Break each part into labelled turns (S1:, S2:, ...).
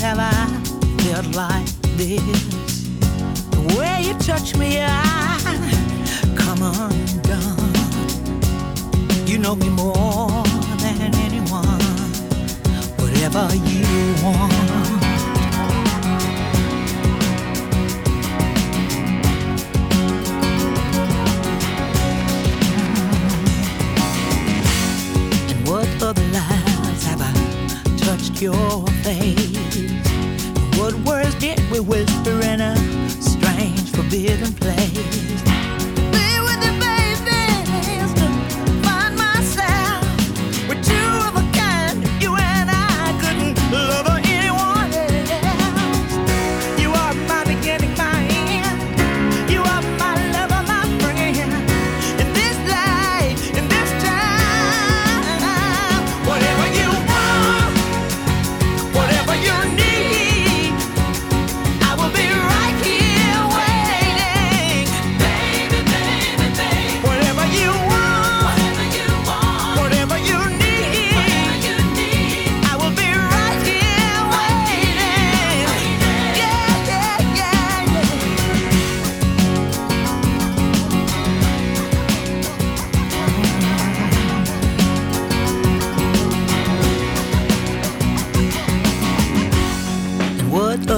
S1: have I felt like this? The way you touch me, I come undone. You know me more it with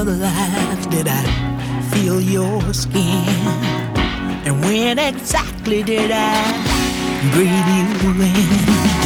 S1: life did I feel your skin? And when exactly did I breathe you in?